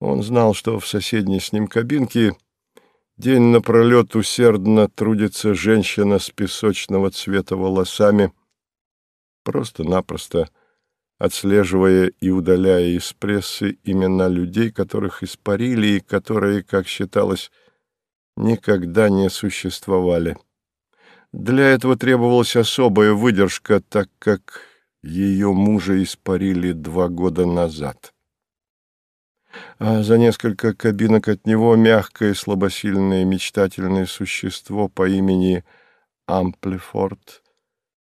Он знал, что в соседней с ним кабинке день напролет усердно трудится женщина с песочного цвета волосами, просто-напросто отслеживая и удаляя из прессы имена людей, которых испарили и которые, как считалось, никогда не существовали. Для этого требовалась особая выдержка, так как ее мужа испарили два года назад а за несколько кабинок от него мягкое, слабосильное, мечтательное существо по имени Амплифорд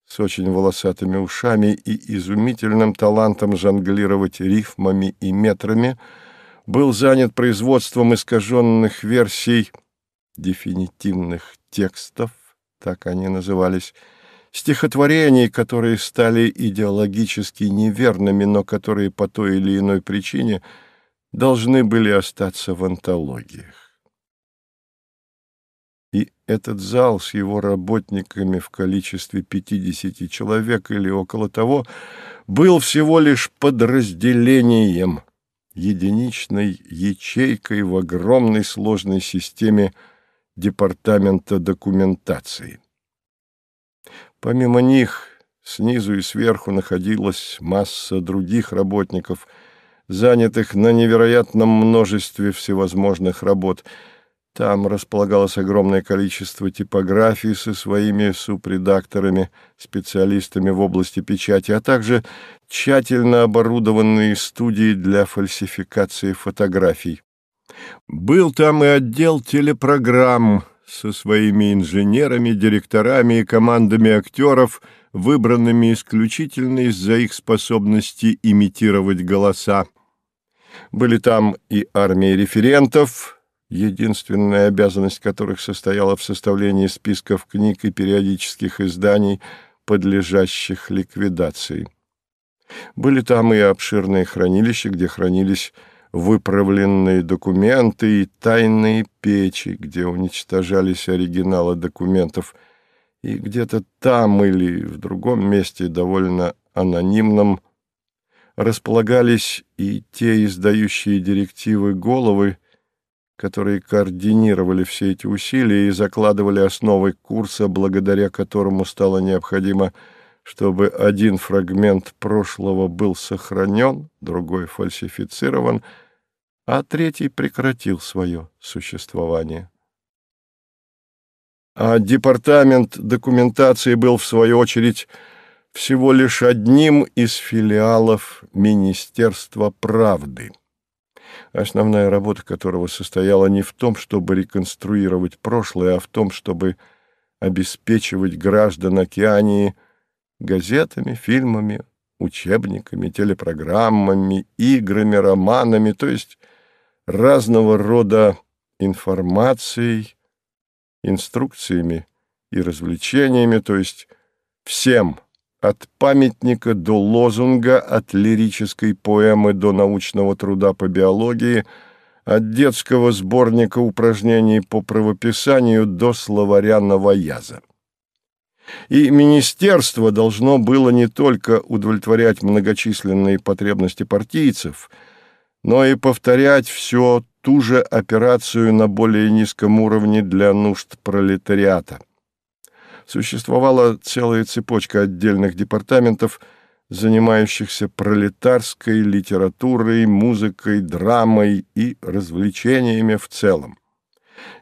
с очень волосатыми ушами и изумительным талантом жонглировать рифмами и метрами был занят производством искаженных версий дефинитивных текстов, так они назывались, стихотворений, которые стали идеологически неверными, но которые по той или иной причине – должны были остаться в антологиях. И этот зал с его работниками в количестве 50 человек или около того был всего лишь подразделением, единичной ячейкой в огромной сложной системе департамента документации. Помимо них, снизу и сверху находилась масса других работников – занятых на невероятном множестве всевозможных работ. Там располагалось огромное количество типографий со своими супредакторами, специалистами в области печати, а также тщательно оборудованные студии для фальсификации фотографий. Был там и отдел телепрограмм со своими инженерами, директорами и командами актеров, выбранными исключительно из-за их способности имитировать голоса. Были там и армии референтов, единственная обязанность которых состояла в составлении списков книг и периодических изданий, подлежащих ликвидации. Были там и обширные хранилища, где хранились выправленные документы и тайные печи, где уничтожались оригиналы документов, и где-то там или в другом месте, довольно анонимном, располагались и те издающие директивы головы, которые координировали все эти усилия и закладывали основы курса, благодаря которому стало необходимо, чтобы один фрагмент прошлого был сохранен, другой фальсифицирован, а третий прекратил свое существование. А департамент документации был, в свою очередь, всего лишь одним из филиалов Министерства правды, основная работа которого состояла не в том, чтобы реконструировать прошлое, а в том, чтобы обеспечивать граждан Океании газетами, фильмами, учебниками, телепрограммами, играми, романами, то есть разного рода информацией, инструкциями и развлечениями, то есть всем – от памятника до лозунга, от лирической поэмы до научного труда по биологии, от детского сборника упражнений по правописанию до словаря новояза. И министерство должно было не только удовлетворять многочисленные потребности партийцев, но и повторять все ту же операцию на более низком уровне для нужд пролетариата существовала целая цепочка отдельных департаментов, занимающихся пролетарской литературой, музыкой, драмой и развлечениями в целом.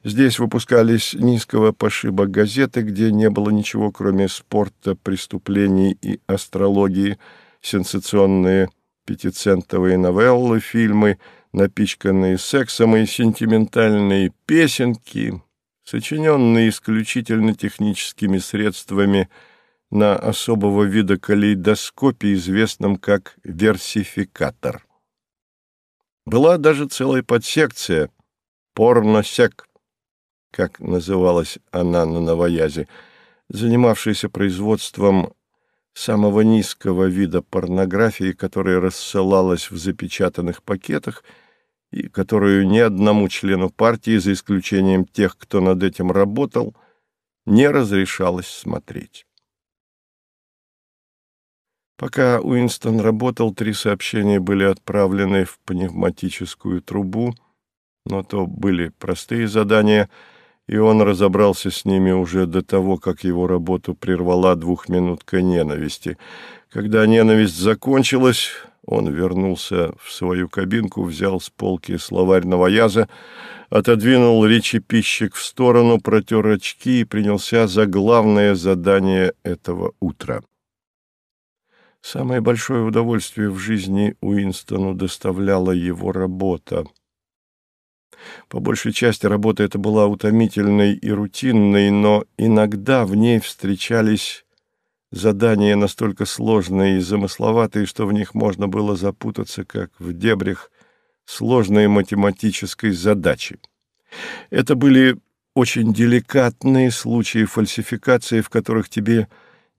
Здесь выпускались низкого пошиба газеты, где не было ничего, кроме спорта, преступлений и астрологии, сенсационные пятицентовые новеллы, фильмы, напичканные сексом и сентиментальные песенки, сочиненный исключительно техническими средствами на особого вида калейдоскопе, известном как версификатор. Была даже целая подсекция «порносек», как называлась она на новоязе, занимавшаяся производством самого низкого вида порнографии, которая рассылалась в запечатанных пакетах – и которую ни одному члену партии, за исключением тех, кто над этим работал, не разрешалось смотреть. Пока Уинстон работал, три сообщения были отправлены в пневматическую трубу, но то были простые задания, и он разобрался с ними уже до того, как его работу прервала двухминутка ненависти. Когда ненависть закончилась, он вернулся в свою кабинку, взял с полки словарь новояза, отодвинул речепищик в сторону, протер очки и принялся за главное задание этого утра. Самое большое удовольствие в жизни Уинстону доставляла его работа. По большей части работа эта была утомительной и рутинной, но иногда в ней встречались задания настолько сложные и замысловатые, что в них можно было запутаться, как в дебрях сложной математической задачи. Это были очень деликатные случаи фальсификации, в которых тебе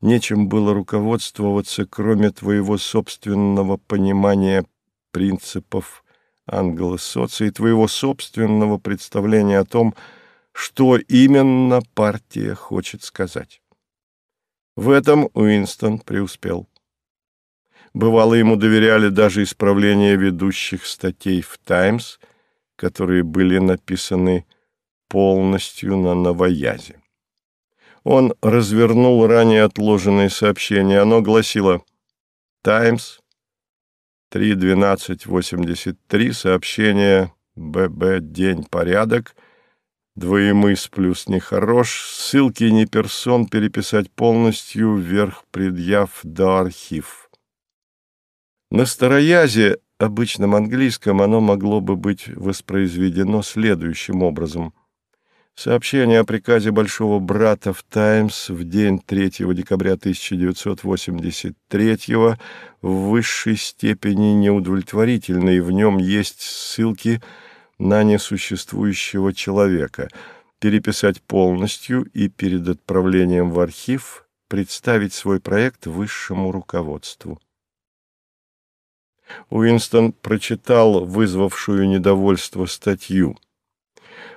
нечем было руководствоваться, кроме твоего собственного понимания принципов англосоции, твоего собственного представления о том, что именно партия хочет сказать. В этом Уинстон преуспел. Бывало, ему доверяли даже исправление ведущих статей в «Таймс», которые были написаны полностью на новоязе. Он развернул ранее отложенное сообщение. Оно гласило «Таймс», 3.12.83, сообщение «ББ. День. Порядок», двоемыс плюс нехорош, ссылки не персон переписать полностью вверх предъяв до архив. На староязе, обычном английском, оно могло бы быть воспроизведено следующим образом – Сообщение о приказе Большого Брата в «Таймс» в день 3 декабря 1983 в высшей степени неудовлетворительно, и в нем есть ссылки на несуществующего человека. Переписать полностью и перед отправлением в архив представить свой проект высшему руководству. Уинстон прочитал вызвавшую недовольство статью.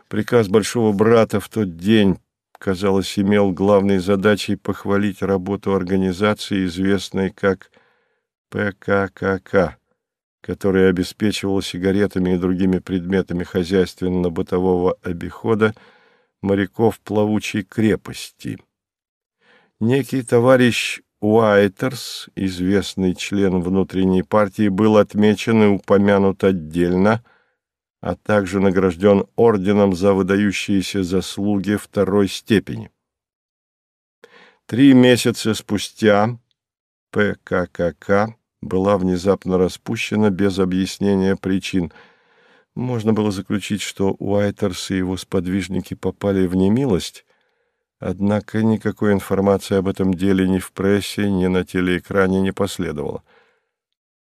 Приказ Большого Брата в тот день, казалось, имел главной задачей похвалить работу организации, известной как ПККК, которая обеспечивала сигаретами и другими предметами хозяйственно-бытового обихода моряков плавучей крепости. Некий товарищ Уайтерс, известный член внутренней партии, был отмечен и упомянут отдельно – а также награжден орденом за выдающиеся заслуги второй степени. Три месяца спустя ПККК была внезапно распущена без объяснения причин. Можно было заключить, что Уайтерс и его сподвижники попали в немилость, однако никакой информации об этом деле ни в прессе, ни на телеэкране не последовало.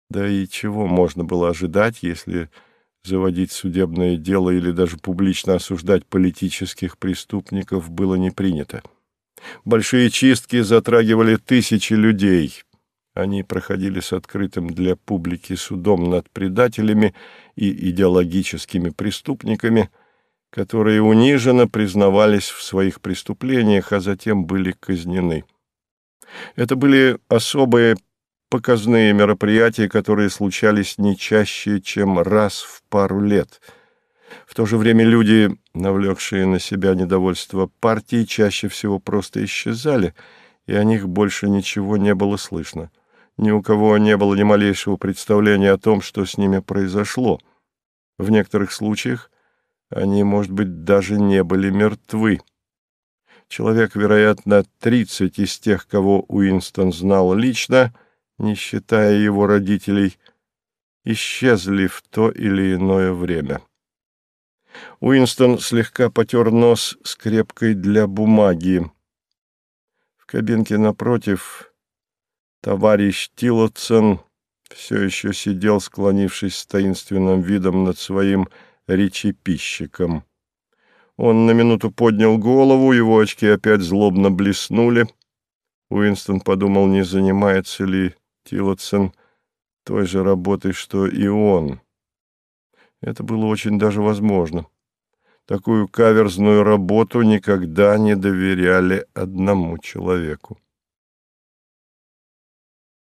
Да и чего можно было ожидать, если заводить судебное дело или даже публично осуждать политических преступников было не принято. Большие чистки затрагивали тысячи людей. Они проходили с открытым для публики судом над предателями и идеологическими преступниками, которые униженно признавались в своих преступлениях, а затем были казнены. Это были особые показные мероприятия, которые случались не чаще, чем раз в пару лет. В то же время люди, навлекшие на себя недовольство партии, чаще всего просто исчезали, и о них больше ничего не было слышно. Ни у кого не было ни малейшего представления о том, что с ними произошло. В некоторых случаях они, может быть, даже не были мертвы. Человек, вероятно, 30 из тех, кого Уинстон знал лично, не считая его родителей, исчезли в то или иное время. Уинстон слегка потер нос скрепкой для бумаги. В кабинке напротив товарищ Тилотсон все еще сидел, склонившись с таинственным видом над своим речепищиком. Он на минуту поднял голову, его очки опять злобно блеснули. Уинстон подумал, не занимается ли Тилотсон той же работой, что и он. Это было очень даже возможно. Такую каверзную работу никогда не доверяли одному человеку.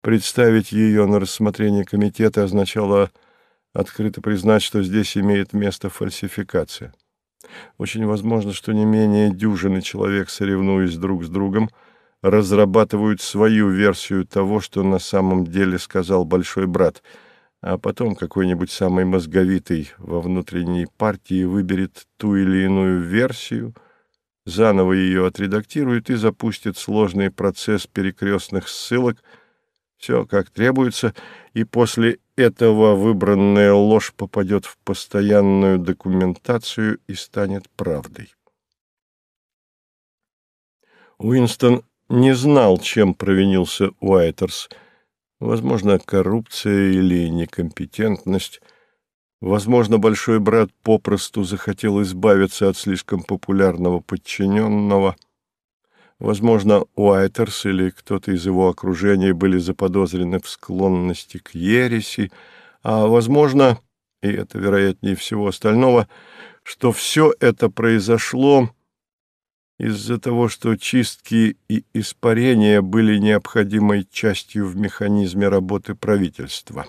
Представить ее на рассмотрение комитета означало открыто признать, что здесь имеет место фальсификация. Очень возможно, что не менее дюжины человек, соревнуясь друг с другом, разрабатывают свою версию того, что на самом деле сказал большой брат, а потом какой-нибудь самый мозговитый во внутренней партии выберет ту или иную версию, заново ее отредактирует и запустит сложный процесс перекрестных ссылок – все как требуется, и после этого выбранная ложь попадет в постоянную документацию и станет правдой. Уинстон не знал, чем провинился Уайтерс. Возможно, коррупция или некомпетентность. Возможно, большой брат попросту захотел избавиться от слишком популярного подчиненного – Возможно, Уайтерс или кто-то из его окружения были заподозрены в склонности к ереси, а, возможно, и это вероятнее всего остального, что все это произошло из-за того, что чистки и испарения были необходимой частью в механизме работы правительства.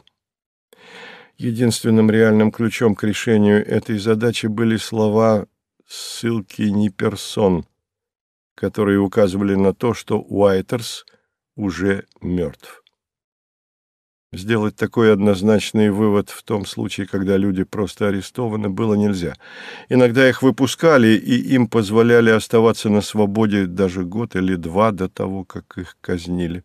Единственным реальным ключом к решению этой задачи были слова ссылки не персон – которые указывали на то, что Уайтерс уже мертв. Сделать такой однозначный вывод в том случае, когда люди просто арестованы, было нельзя. Иногда их выпускали, и им позволяли оставаться на свободе даже год или два до того, как их казнили.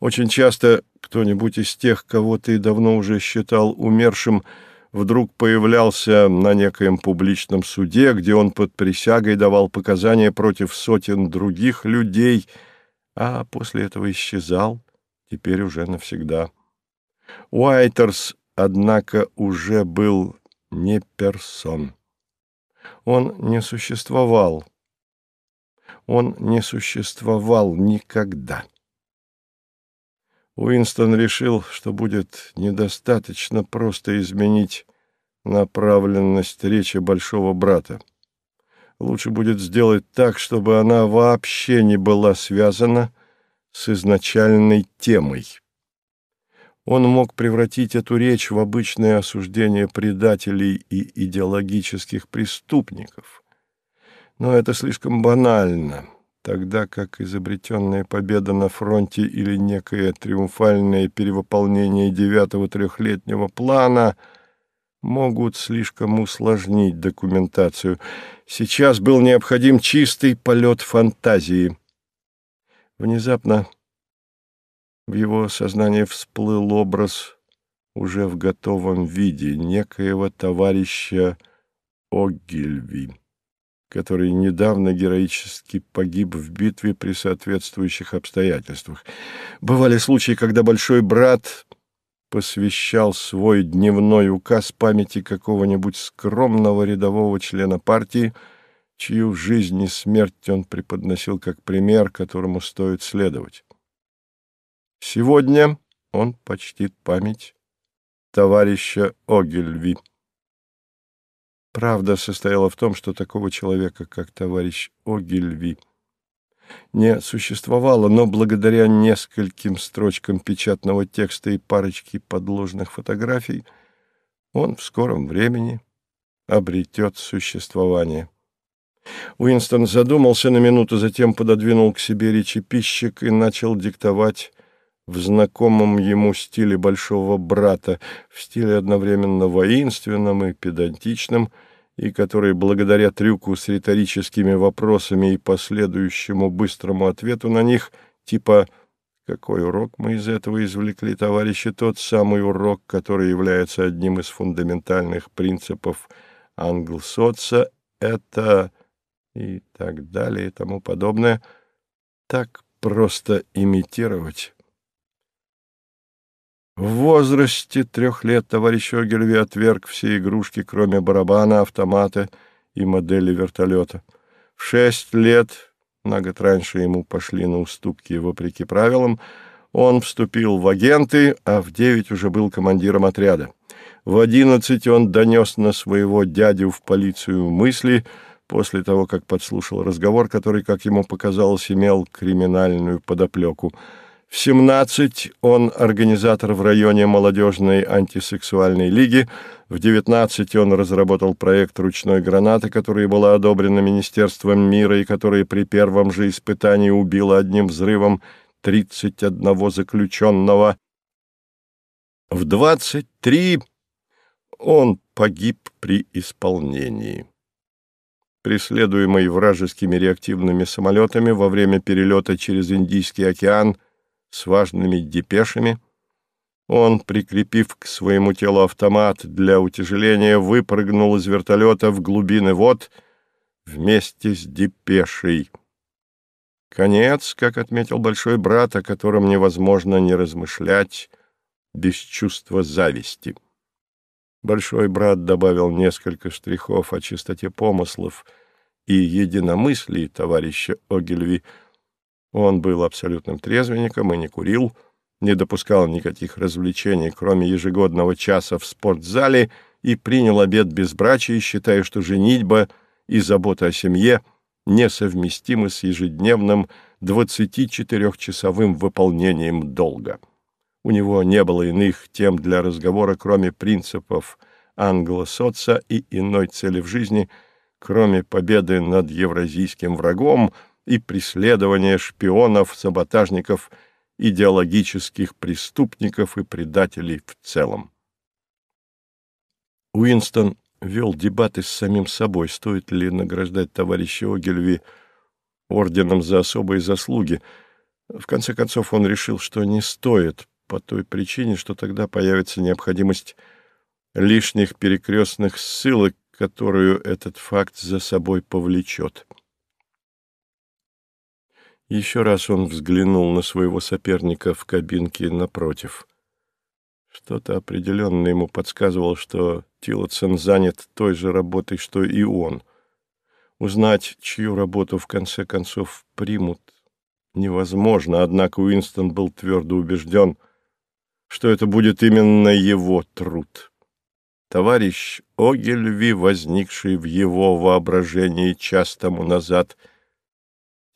Очень часто кто-нибудь из тех, кого ты давно уже считал умершим, вдруг появлялся на некоем публичном суде, где он под присягой давал показания против сотен других людей, а после этого исчезал, теперь уже навсегда. Уайтерс, однако, уже был не персон. Он не существовал. Он не существовал никогда. Уинстон решил, что будет недостаточно просто изменить направленность речи большого брата. Лучше будет сделать так, чтобы она вообще не была связана с изначальной темой. Он мог превратить эту речь в обычное осуждение предателей и идеологических преступников. Но это слишком банально тогда как изобретенная победа на фронте или некое триумфальное перевыполнение девятого трехлетнего плана могут слишком усложнить документацию. Сейчас был необходим чистый полет фантазии. Внезапно в его сознании всплыл образ уже в готовом виде некоего товарища Огильви который недавно героически погиб в битве при соответствующих обстоятельствах. Бывали случаи, когда большой брат посвящал свой дневной указ памяти какого-нибудь скромного рядового члена партии, чью жизнь и смерть он преподносил как пример, которому стоит следовать. Сегодня он почтит память товарища Огельви. Правда состояла в том, что такого человека, как товарищ Огильви, не существовало, но благодаря нескольким строчкам печатного текста и парочке подложных фотографий он в скором времени обретет существование. Уинстон задумался на минуту, затем пододвинул к себе речеписчик и начал диктовать в знакомом ему стиле большого брата, в стиле одновременно воинственном и педантичном, и который благодаря трюку с риторическими вопросами и последующему быстрому ответу на них, типа «Какой урок мы из этого извлекли, товарищи?» Тот самый урок, который является одним из фундаментальных принципов англсоца, это и так далее и тому подобное, так просто имитировать. В возрасте трех лет товарищ Огельви отверг все игрушки, кроме барабана, автомата и модели вертолета. В шесть лет, на год раньше ему пошли на уступки вопреки правилам, он вступил в агенты, а в девять уже был командиром отряда. В одиннадцать он донес на своего дядю в полицию мысли после того, как подслушал разговор, который, как ему показалось, имел криминальную подоплеку. В 17 он организатор в районе молодежной антисексуальной лиги, в 19 он разработал проект ручной гранаты, которая была одобрена Министерством мира и которая при первом же испытании убила одним взрывом 31 заключенного. В 23 он погиб при исполнении. Преследуемый вражескими реактивными самолетами во время перелета через Индийский океан с важными депешами, он, прикрепив к своему телу автомат для утяжеления, выпрыгнул из вертолета в глубины вод вместе с депешей. Конец, как отметил большой брат, о котором невозможно не размышлять без чувства зависти. Большой брат добавил несколько штрихов о чистоте помыслов и единомыслии товарища Огельви. Он был абсолютным трезвенником и не курил, не допускал никаких развлечений, кроме ежегодного часа в спортзале, и принял обед безбрачия, считая, что женитьба и забота о семье несовместимы с ежедневным 24-часовым выполнением долга. У него не было иных тем для разговора, кроме принципов англосоца и иной цели в жизни, кроме победы над евразийским врагом и преследования шпионов, саботажников, идеологических преступников и предателей в целом. Уинстон вел дебаты с самим собой, стоит ли награждать товарища Огельви орденом за особые заслуги. В конце концов он решил, что не стоит, по той причине, что тогда появится необходимость лишних перекрестных ссылок, которую этот факт за собой повлечет. Еще раз он взглянул на своего соперника в кабинке напротив. Что-то определенно ему подсказывало, что Тилотсон занят той же работой, что и он. Узнать, чью работу в конце концов примут, невозможно, однако Уинстон был твердо убежден — что это будет именно его труд. Товарищ Огельви, возникший в его воображении час тому назад,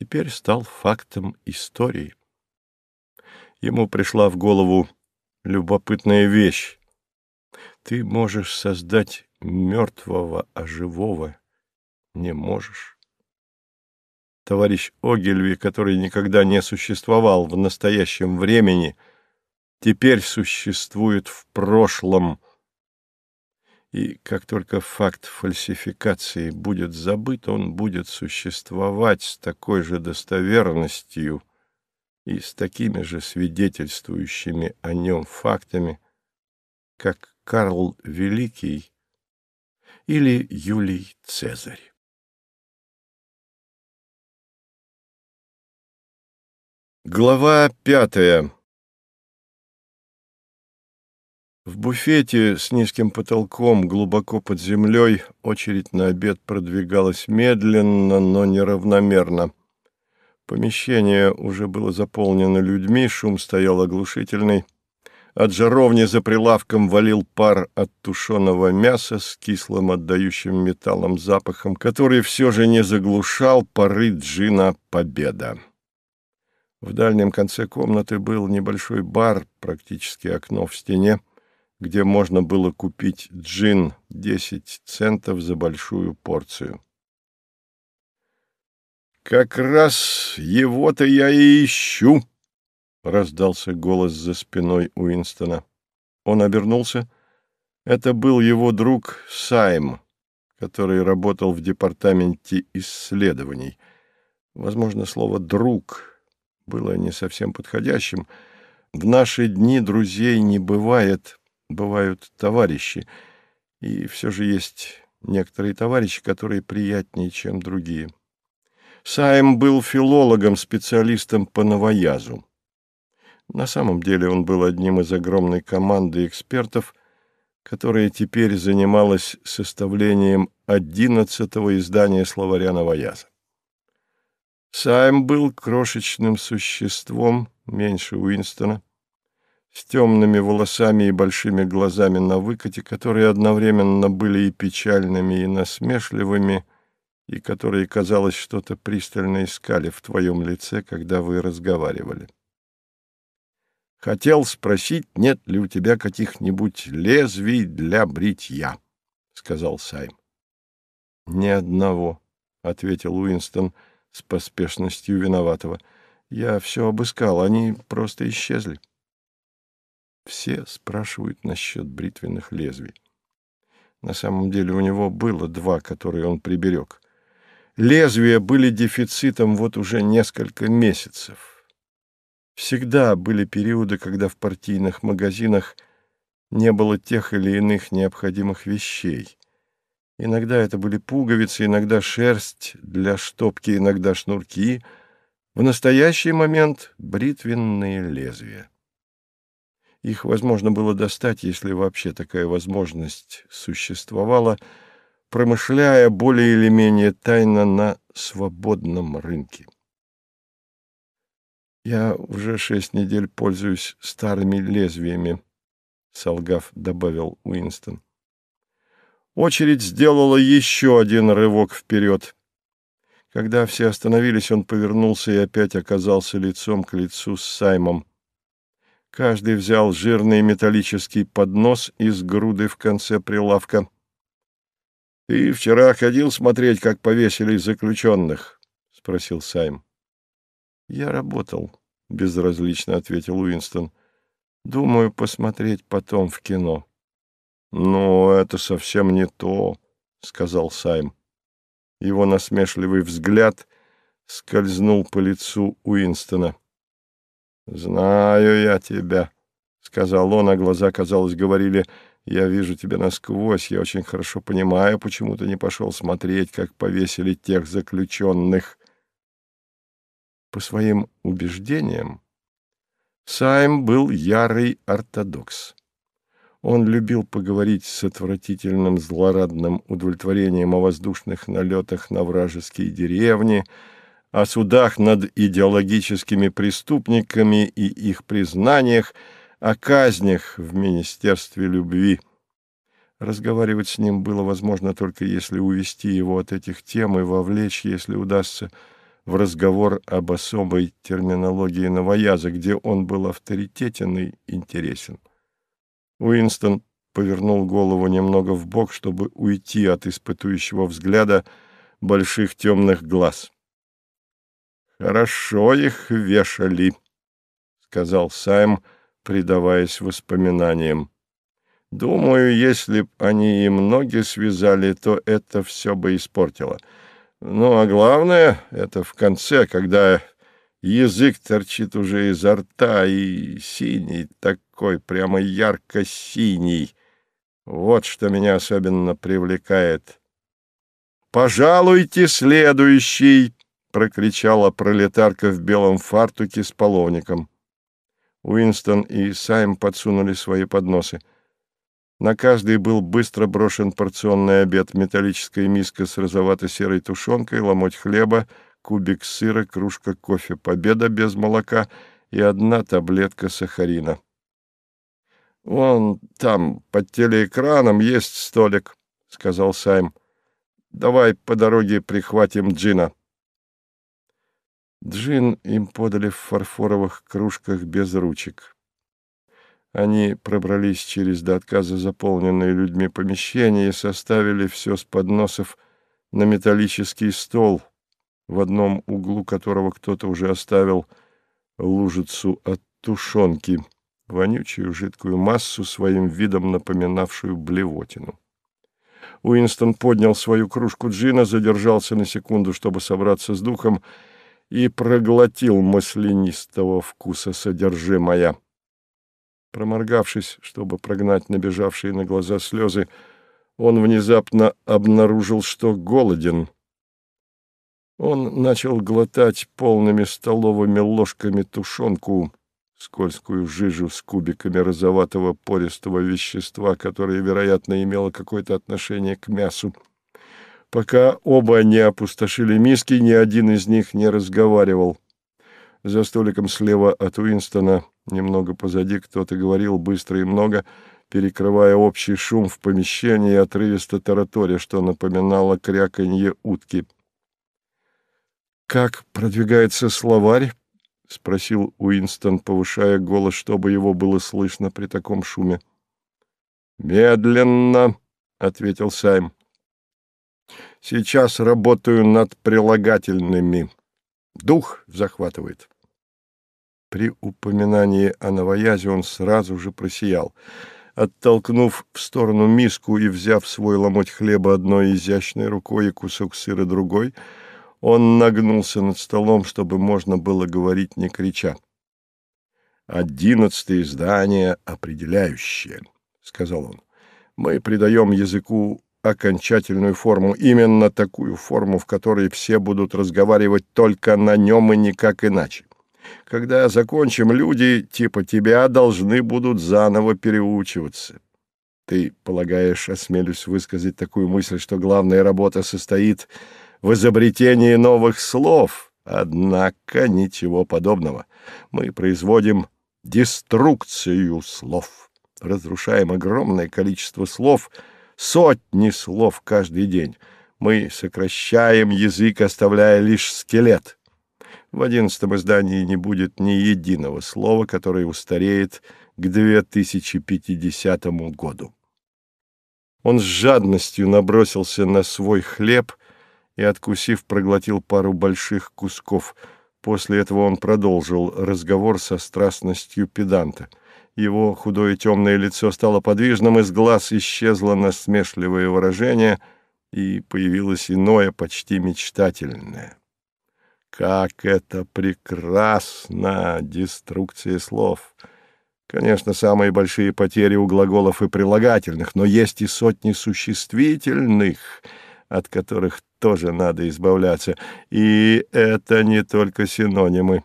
теперь стал фактом истории. Ему пришла в голову любопытная вещь. Ты можешь создать мертвого, а живого не можешь. Товарищ Огельви, который никогда не существовал в настоящем времени, — теперь существует в прошлом. И как только факт фальсификации будет забыт, он будет существовать с такой же достоверностью и с такими же свидетельствующими о нем фактами, как Карл Великий или Юлий Цезарь. Глава пятая в буфете с низким потолком, глубоко под землей, очередь на обед продвигалась медленно, но неравномерно. Помещение уже было заполнено людьми, шум стоял оглушительный. От жаровни за прилавком валил пар от тушеного мяса с кислым отдающим металлом запахом, который все же не заглушал пары джина «Победа». В дальнем конце комнаты был небольшой бар, практически окно в стене, где можно было купить джин 10 центов за большую порцию. «Как раз его-то я и ищу!» — раздался голос за спиной Уинстона. Он обернулся. Это был его друг Сайм, который работал в департаменте исследований. Возможно, слово «друг» было не совсем подходящим. В наши дни друзей не бывает, бывают товарищи, и все же есть некоторые товарищи, которые приятнее, чем другие. Сайм был филологом, специалистом по новоязу. На самом деле он был одним из огромной команды экспертов, которая теперь занималась составлением одиннадцатого издания словаря новояза. Сайм был крошечным существом, меньше Уинстона, с темными волосами и большими глазами на выкате, которые одновременно были и печальными, и насмешливыми, и которые, казалось, что-то пристально искали в твоем лице, когда вы разговаривали. Хотел спросить, нет ли у тебя каких-нибудь лезвий для бритья, — сказал Сайм. — Ни одного, — ответил Уинстон с поспешностью виноватого. — Я все обыскал, они просто исчезли. Все спрашивают насчет бритвенных лезвий. На самом деле у него было два, которые он приберег. Лезвия были дефицитом вот уже несколько месяцев. Всегда были периоды, когда в партийных магазинах не было тех или иных необходимых вещей. Иногда это были пуговицы, иногда шерсть для штопки, иногда шнурки. В настоящий момент — бритвенные лезвия. Их возможно было достать, если вообще такая возможность существовала, промышляя более или менее тайно на свободном рынке. «Я уже шесть недель пользуюсь старыми лезвиями», — солгав, добавил Уинстон. Очередь сделала еще один рывок вперед. Когда все остановились, он повернулся и опять оказался лицом к лицу с Саймом. Каждый взял жирный металлический поднос из груды в конце прилавка. — Ты вчера ходил смотреть, как повесили заключенных? — спросил Сайм. «Я работал», — безразлично ответил Уинстон. «Думаю, посмотреть потом в кино». «Ну, это совсем не то», — сказал Сайм. Его насмешливый взгляд скользнул по лицу Уинстона. «Знаю я тебя», — сказал он, а глаза, казалось, говорили, «Я вижу тебя насквозь, я очень хорошо понимаю, почему ты не пошел смотреть, как повесили тех заключенных». По своим убеждениям, Сайм был ярый ортодокс. Он любил поговорить с отвратительным злорадным удовлетворением о воздушных налетах на вражеские деревни, о судах над идеологическими преступниками и их признаниях, о казнях в Министерстве любви. Разговаривать с ним было возможно только если увести его от этих тем и вовлечь, если удастся, в разговор об особой терминологии новояза, где он был авторитетен и интересен. Уинстон повернул голову немного в бок, чтобы уйти от испытующего взгляда больших темных глаз. «Хорошо их вешали», — сказал Сайм, предаваясь воспоминаниям. «Думаю, если б они им ноги связали, то это все бы испортило». Ну, а главное, это в конце, когда язык торчит уже изо рта и синий такой, прямо ярко-синий. Вот что меня особенно привлекает. «Пожалуйте, следующий!» — прокричала пролетарка в белом фартуке с половником. Уинстон и Сайм подсунули свои подносы. На каждый был быстро брошен порционный обед, металлическая миска с розовато-серой тушенкой, ломоть хлеба, кубик сыра, кружка кофе «Победа» без молока и одна таблетка сахарина. «Вон там, под телеэкраном, есть столик», — сказал Сайм. «Давай по дороге прихватим джина». Джин им подали в фарфоровых кружках без ручек. Они пробрались через до отказа заполненные людьми помещения и составили все с подносов на металлический стол, в одном углу которого кто-то уже оставил лужицу от тушенки, вонючую жидкую массу, своим видом напоминавшую блевотину. Уинстон поднял свою кружку джина, задержался на секунду, чтобы собраться с духом, и проглотил маслянистого вкуса содержимое. Проморгавшись, чтобы прогнать набежавшие на глаза слезы, он внезапно обнаружил, что голоден. Он начал глотать полными столовыми ложками тушенку, скользкую жижу с кубиками розоватого пористого вещества, которое, вероятно, имело какое-то отношение к мясу. Пока оба не опустошили миски, ни один из них не разговаривал. За столиком слева от Уинстона Немного позади кто-то говорил быстро и много, перекрывая общий шум в помещении отрывисто тараторя, что напоминало кряканье утки. «Как продвигается словарь?» — спросил Уинстон, повышая голос, чтобы его было слышно при таком шуме. «Медленно», — ответил Сайм. «Сейчас работаю над прилагательными. Дух захватывает». При упоминании о новоязе он сразу же просиял. Оттолкнув в сторону миску и взяв свой ломоть хлеба одной изящной рукой и кусок сыра другой, он нагнулся над столом, чтобы можно было говорить, не крича. «Одиннадцатое издание определяющее», — сказал он. «Мы придаем языку окончательную форму, именно такую форму, в которой все будут разговаривать только на нем и никак иначе. Когда закончим, люди типа тебя должны будут заново переучиваться. Ты полагаешь, осмелюсь высказать такую мысль, что главная работа состоит в изобретении новых слов? Однако ничего подобного. Мы производим деструкцию слов, разрушаем огромное количество слов, сотни слов каждый день. Мы сокращаем язык, оставляя лишь скелет. В одиннадцатом издании не будет ни единого слова, которое устареет к 2050 году. Он с жадностью набросился на свой хлеб и, откусив, проглотил пару больших кусков. После этого он продолжил разговор со страстностью педанта. Его худое темное лицо стало подвижным, из глаз исчезло насмешливое выражение, и появилось иное, почти мечтательное. Как это прекрасно! Деструкция слов. Конечно, самые большие потери у глаголов и прилагательных, но есть и сотни существительных, от которых тоже надо избавляться. И это не только синонимы.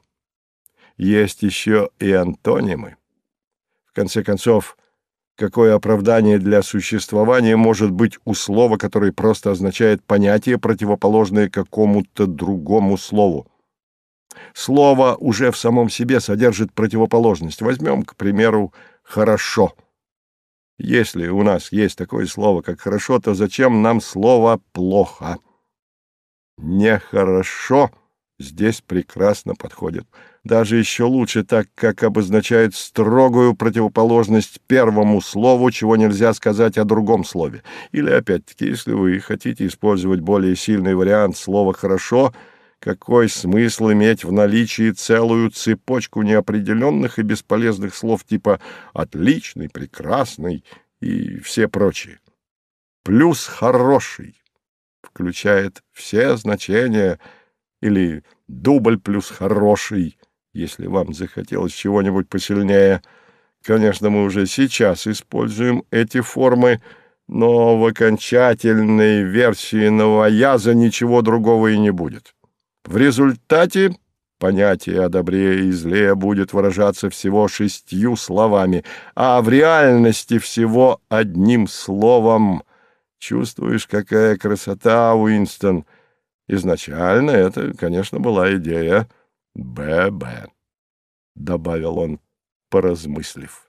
Есть еще и антонимы. Конце концов, Какое оправдание для существования может быть у слова, которое просто означает понятие, противоположное какому-то другому слову? Слово уже в самом себе содержит противоположность. Возьмем, к примеру, «хорошо». Если у нас есть такое слово, как «хорошо», то зачем нам слово «плохо»? «Нехорошо» здесь прекрасно подходит даже еще лучше, так как обозначает строгую противоположность первому слову, чего нельзя сказать о другом слове. Или, опять-таки, если вы хотите использовать более сильный вариант слова «хорошо», какой смысл иметь в наличии целую цепочку неопределенных и бесполезных слов типа «отличный», «прекрасный» и все прочие. Плюс «хороший» включает все значения или дубль плюс «хороший» если вам захотелось чего-нибудь посильнее. Конечно, мы уже сейчас используем эти формы, но в окончательной версии новояза ничего другого и не будет. В результате понятие о добре и зле будет выражаться всего шестью словами, а в реальности всего одним словом. Чувствуешь, какая красота, Уинстон? Изначально это, конечно, была идея «ББ», — добавил он, поразмыслив.